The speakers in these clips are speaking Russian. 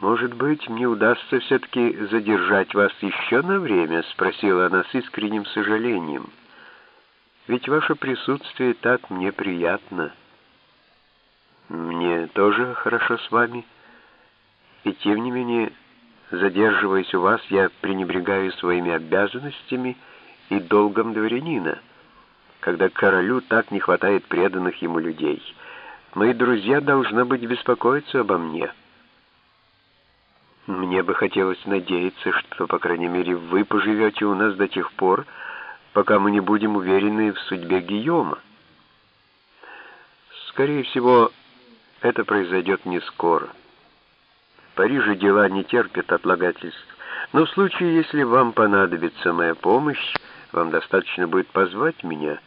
«Может быть, мне удастся все-таки задержать вас еще на время?» — спросила она с искренним сожалением. «Ведь ваше присутствие так мне приятно». «Мне тоже хорошо с вами. И тем не менее, задерживаясь у вас, я пренебрегаю своими обязанностями и долгом дворянина, когда королю так не хватает преданных ему людей. Мои друзья, должны быть, беспокоиться обо мне». Мне бы хотелось надеяться, что, по крайней мере, вы поживете у нас до тех пор, пока мы не будем уверены в судьбе Гийома. Скорее всего, это произойдет не скоро. В Париже дела не терпят отлагательств, но в случае, если вам понадобится моя помощь, вам достаточно будет позвать меня.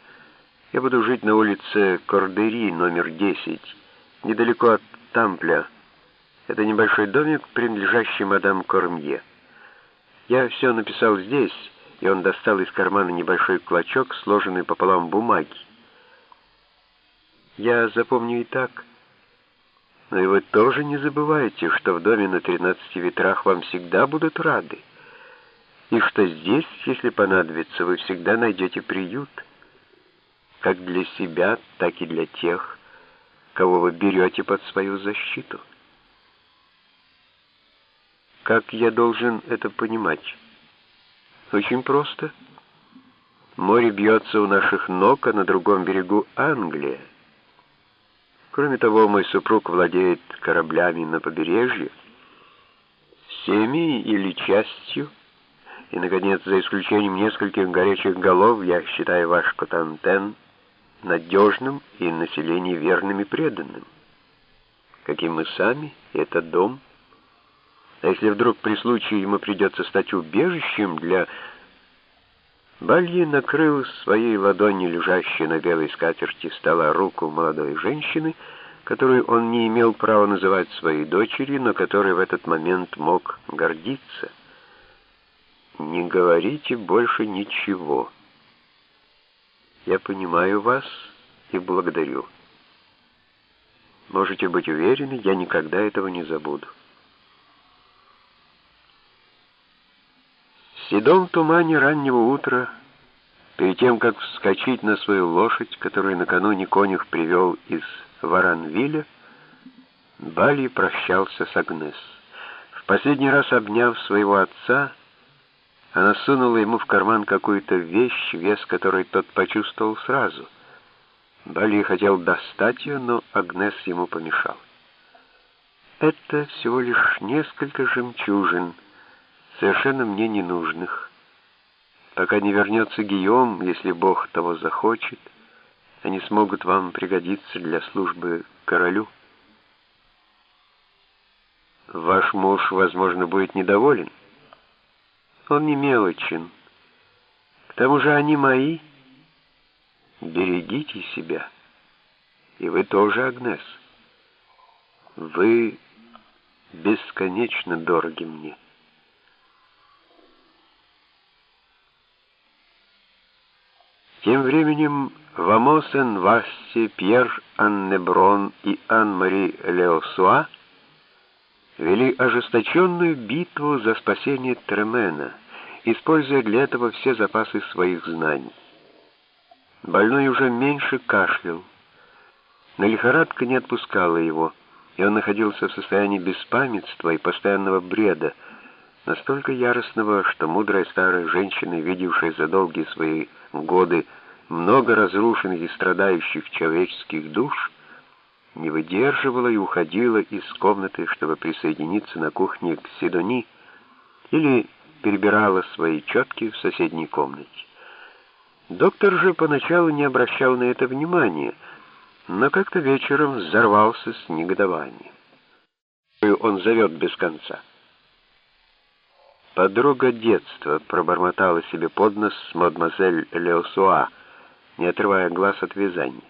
Я буду жить на улице Кордери, номер 10, недалеко от Тампля, это небольшой домик, принадлежащий мадам Кормье. Я все написал здесь, и он достал из кармана небольшой клочок, сложенный пополам бумаги. Я запомню и так. Но и вы тоже не забывайте, что в доме на тринадцати ветрах вам всегда будут рады, и что здесь, если понадобится, вы всегда найдете приют, как для себя, так и для тех, кого вы берете под свою защиту. Как я должен это понимать? Очень просто. Море бьется у наших ног, а на другом берегу Англия. Кроме того, мой супруг владеет кораблями на побережье, всеми или частью, и, наконец, за исключением нескольких горячих голов, я считаю ваш Котантен надежным и население верным и преданным, каким мы сами, и этот дом — а если вдруг при случае ему придется стать убежищем для... Бальи накрыл своей ладонью лежащей на белой скатерти стола руку молодой женщины, которую он не имел права называть своей дочерью, но которой в этот момент мог гордиться. «Не говорите больше ничего. Я понимаю вас и благодарю. Можете быть уверены, я никогда этого не забуду». Седом тумане раннего утра, перед тем, как вскочить на свою лошадь, которую накануне конюх привел из Варанвиля, Бали прощался с Агнес. В последний раз обняв своего отца, она сунула ему в карман какую-то вещь, вес которой тот почувствовал сразу. Бали хотел достать ее, но Агнес ему помешал. «Это всего лишь несколько жемчужин», совершенно мне ненужных. Пока не вернется Гийом, если Бог того захочет, они смогут вам пригодиться для службы королю. Ваш муж, возможно, будет недоволен. Он не мелочен. К тому же они мои. Берегите себя. И вы тоже, Агнес. Вы бесконечно дороги мне. Тем временем Вамосен, Васси, Пьер, Аннеброн и Ан-Мари Леосуа вели ожесточенную битву за спасение Тремена, используя для этого все запасы своих знаний. Больной уже меньше кашлял, но лихорадка не отпускала его, и он находился в состоянии беспамятства и постоянного бреда, настолько яростного, что мудрая старая женщина, видевшая за долгие свои годы много разрушенных и страдающих человеческих душ, не выдерживала и уходила из комнаты, чтобы присоединиться на кухне к Сидони, или перебирала свои четки в соседней комнате. Доктор же поначалу не обращал на это внимания, но как-то вечером взорвался с негодованием. Он зовет без конца. «Подруга детства», — пробормотала себе под нос мадемуазель Леосуа, не отрывая глаз от вязания.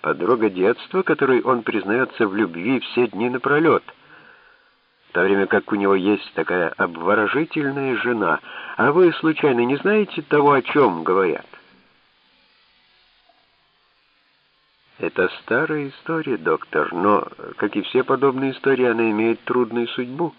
Подруга детства, которой он признается в любви все дни напролет, в то время как у него есть такая обворожительная жена. А вы, случайно, не знаете того, о чем говорят? Это старая история, доктор, но, как и все подобные истории, она имеет трудную судьбу.